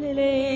Lele.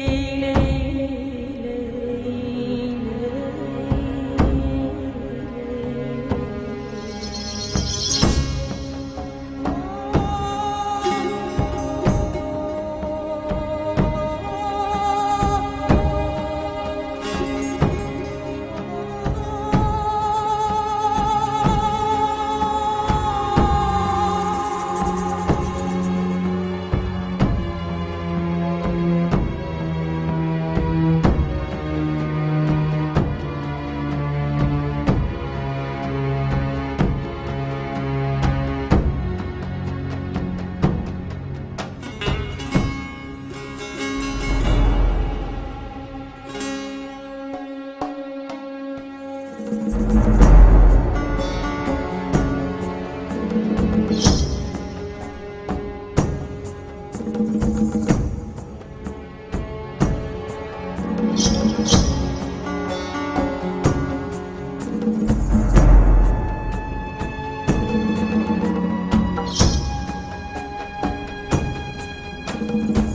thank mm -hmm. you